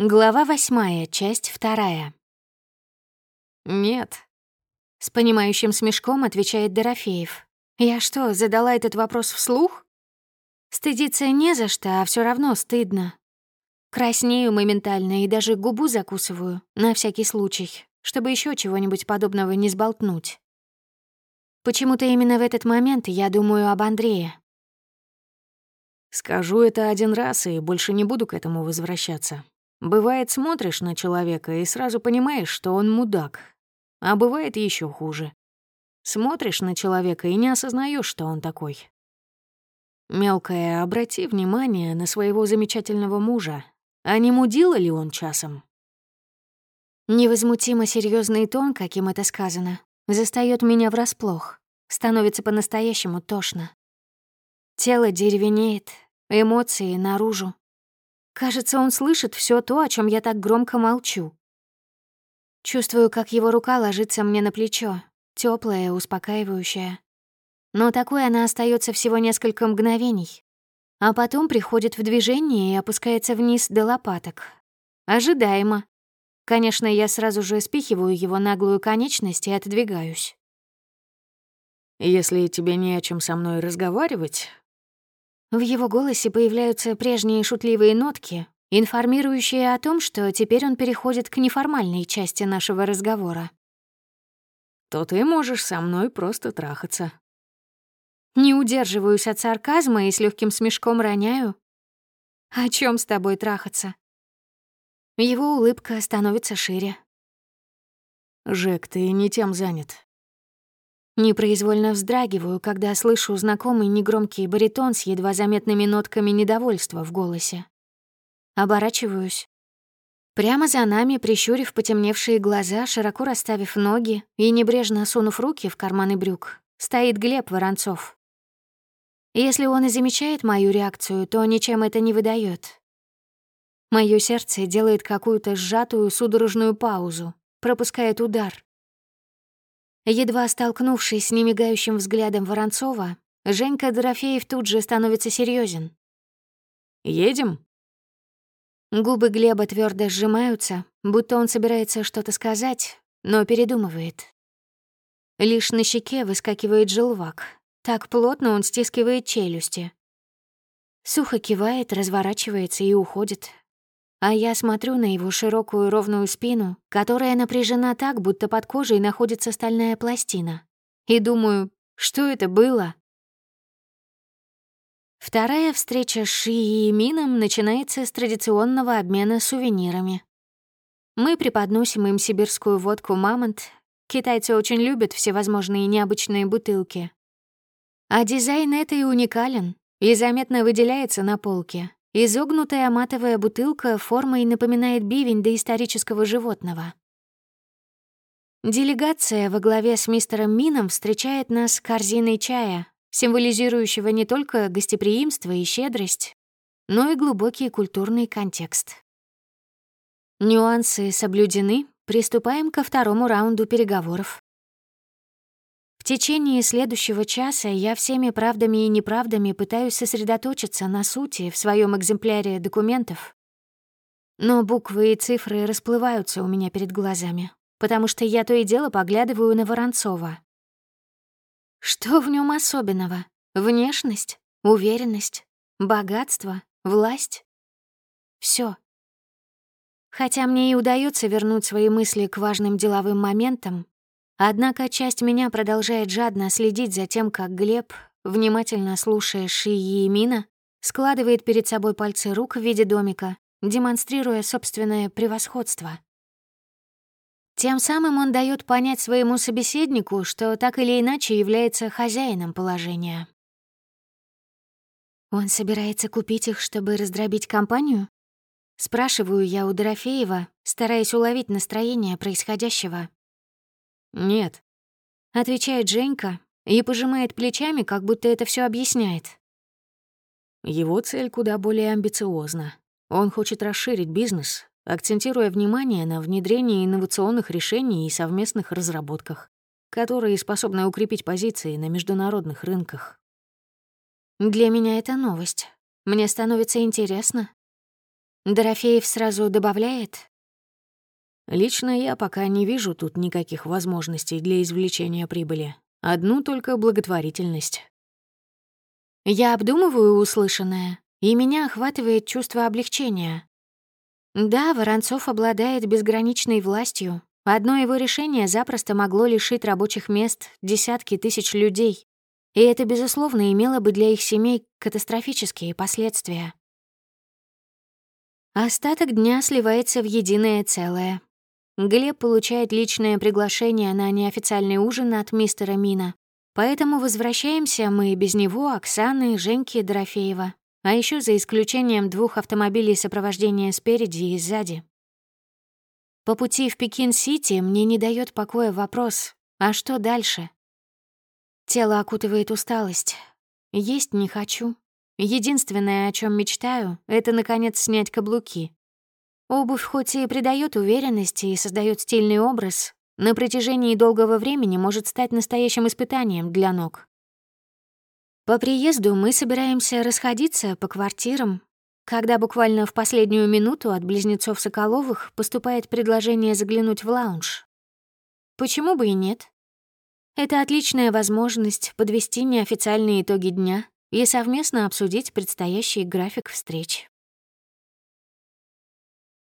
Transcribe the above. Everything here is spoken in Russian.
Глава восьмая, часть вторая. «Нет», — с понимающим смешком отвечает Дорофеев. «Я что, задала этот вопрос вслух?» Стыдиться не за что, а все равно стыдно. Краснею моментально и даже губу закусываю, на всякий случай, чтобы еще чего-нибудь подобного не сболтнуть. Почему-то именно в этот момент я думаю об Андрее. Скажу это один раз и больше не буду к этому возвращаться. Бывает, смотришь на человека и сразу понимаешь, что он мудак. А бывает еще хуже. Смотришь на человека и не осознаешь, что он такой. Мелкая, обрати внимание на своего замечательного мужа. А не мудила ли он часом? Невозмутимо серьезный тон, каким это сказано, застаёт меня врасплох. Становится по-настоящему тошно. Тело деревенеет, эмоции наружу. Кажется, он слышит все то, о чем я так громко молчу. Чувствую, как его рука ложится мне на плечо, теплая, успокаивающая. Но такой она остается всего несколько мгновений, а потом приходит в движение и опускается вниз до лопаток. Ожидаемо. Конечно, я сразу же спихиваю его наглую конечность и отодвигаюсь. «Если тебе не о чем со мной разговаривать, в его голосе появляются прежние шутливые нотки, информирующие о том, что теперь он переходит к неформальной части нашего разговора. «То ты можешь со мной просто трахаться». Не удерживаюсь от сарказма и с легким смешком роняю. «О чем с тобой трахаться?» Его улыбка становится шире. «Жек, ты не тем занят. Непроизвольно вздрагиваю, когда слышу знакомый негромкий баритон с едва заметными нотками недовольства в голосе. Оборачиваюсь. Прямо за нами, прищурив потемневшие глаза, широко расставив ноги и небрежно сунув руки в карманы брюк, стоит Глеб Воронцов. Если он и замечает мою реакцию, то ничем это не выдает. Моё сердце делает какую-то сжатую судорожную паузу, пропускает удар. Едва столкнувшись с немигающим взглядом Воронцова, Женька Дорофеев тут же становится серьезен. «Едем?» Губы Глеба твердо сжимаются, будто он собирается что-то сказать, но передумывает. Лишь на щеке выскакивает желвак. Так плотно он стискивает челюсти. Сухо кивает, разворачивается и уходит, а я смотрю на его широкую ровную спину, которая напряжена так, будто под кожей находится стальная пластина. И думаю, что это было? Вторая встреча с Ши и Мином начинается с традиционного обмена сувенирами. Мы преподносим им сибирскую водку «Мамонт». Китайцы очень любят всевозможные необычные бутылки. А дизайн этой уникален и заметно выделяется на полке, Изогнутая матовая бутылка формой напоминает бивень доисторического животного. Делегация во главе с мистером Мином встречает нас корзиной чая, символизирующего не только гостеприимство и щедрость, но и глубокий культурный контекст. Нюансы соблюдены, приступаем ко второму раунду переговоров. Течение следующего часа я всеми правдами и неправдами пытаюсь сосредоточиться на сути в своем экземпляре документов. Но буквы и цифры расплываются у меня перед глазами, потому что я то и дело поглядываю на Воронцова. Что в нем особенного? Внешность, уверенность, богатство, власть? Все. Хотя мне и удается вернуть свои мысли к важным деловым моментам, Однако часть меня продолжает жадно следить за тем, как Глеб, внимательно слушая Шии и Мина, складывает перед собой пальцы рук в виде домика, демонстрируя собственное превосходство. Тем самым он дает понять своему собеседнику, что так или иначе является хозяином положения. «Он собирается купить их, чтобы раздробить компанию?» Спрашиваю я у Дорофеева, стараясь уловить настроение происходящего. «Нет», — отвечает Женька и пожимает плечами, как будто это все объясняет. Его цель куда более амбициозна. Он хочет расширить бизнес, акцентируя внимание на внедрении инновационных решений и совместных разработках, которые способны укрепить позиции на международных рынках. Для меня это новость. Мне становится интересно. Дорофеев сразу добавляет. Лично я пока не вижу тут никаких возможностей для извлечения прибыли. Одну только благотворительность. Я обдумываю услышанное, и меня охватывает чувство облегчения. Да, Воронцов обладает безграничной властью. Одно его решение запросто могло лишить рабочих мест десятки тысяч людей. И это, безусловно, имело бы для их семей катастрофические последствия. Остаток дня сливается в единое целое. Глеб получает личное приглашение на неофициальный ужин от мистера Мина. Поэтому возвращаемся мы без него, Оксаны, Женьки Дорофеева. А еще за исключением двух автомобилей сопровождения спереди и сзади. По пути в Пекин-Сити мне не дает покоя вопрос, а что дальше? Тело окутывает усталость. Есть не хочу. Единственное, о чем мечтаю, это, наконец, снять каблуки. Обувь хоть и придает уверенности и создает стильный образ, на протяжении долгого времени может стать настоящим испытанием для ног. По приезду мы собираемся расходиться по квартирам, когда буквально в последнюю минуту от близнецов Соколовых поступает предложение заглянуть в лаунж. Почему бы и нет? Это отличная возможность подвести неофициальные итоги дня и совместно обсудить предстоящий график встреч.